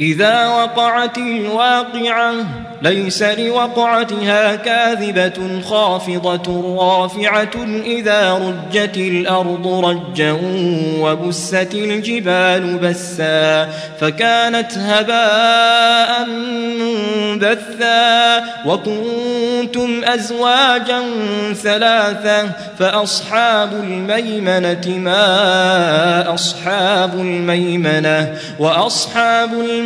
إذا وقعت الواقعة ليس لوقعتها كاذبة خافضة رافعة إذا رجت الأرض رجا وبست الجبال بسا فكانت هباء منبثا وكنتم أزواجا ثلاثة فأصحاب الميمنة ما أصحاب الميمنة وأصحاب الميمنة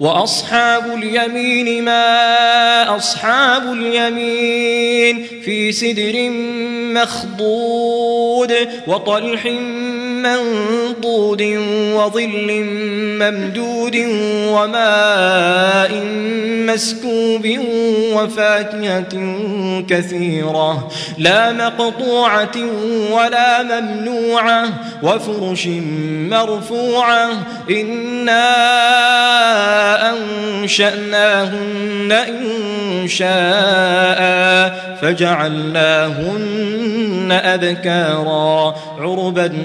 وأصحاب اليمين ما أصحاب اليمين في سدر مخضود وطلح منضود وظل ممدود وماء مسكوب وفاكهة كثيرة لا مقطوعة ولا ممنوعة وفرش مرفوعة إنا أنشأناهن إن شاء فجعلناهن أبكارا عربا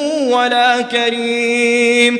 ولا كريم.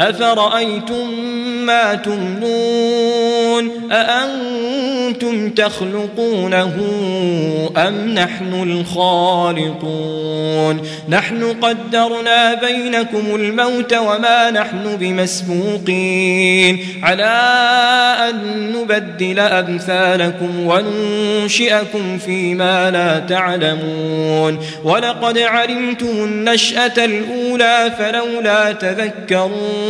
أفرأيتم ما تمنون؟ أأنتم تخلقونه أم نحن الخالقون؟ نحن قدرنا بينكم الموت وما نحن بمسبوقين. على أن نبدل أمثالكم وننشئكم فيما لا تعلمون. ولقد علمتم النشأة الأولى فلولا تذكرون.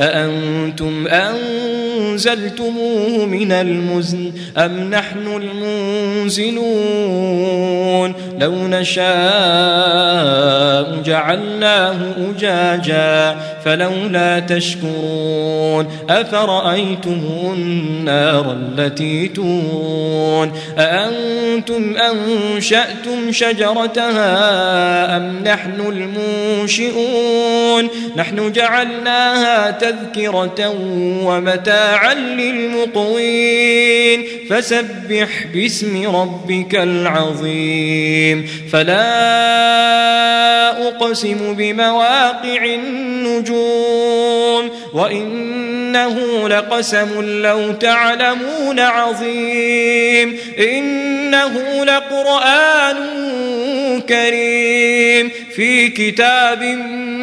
أأنتم أنزلتموه من المزن أم نحن المنزلون؟ لو نشاء جعلناه أجاجا فلولا تشكرون. أفرأيتم النار التي تون أأنتم أنشأتم شجرتها أم نحن المنشئون؟ نحن جعلناها تذكرة ومتاعا للمقوين فسبح باسم ربك العظيم. فلا أقسم بمواقع النجوم. وإنه لقسم لو تعلمون عظيم. إنه لقرآن كريم. في كتاب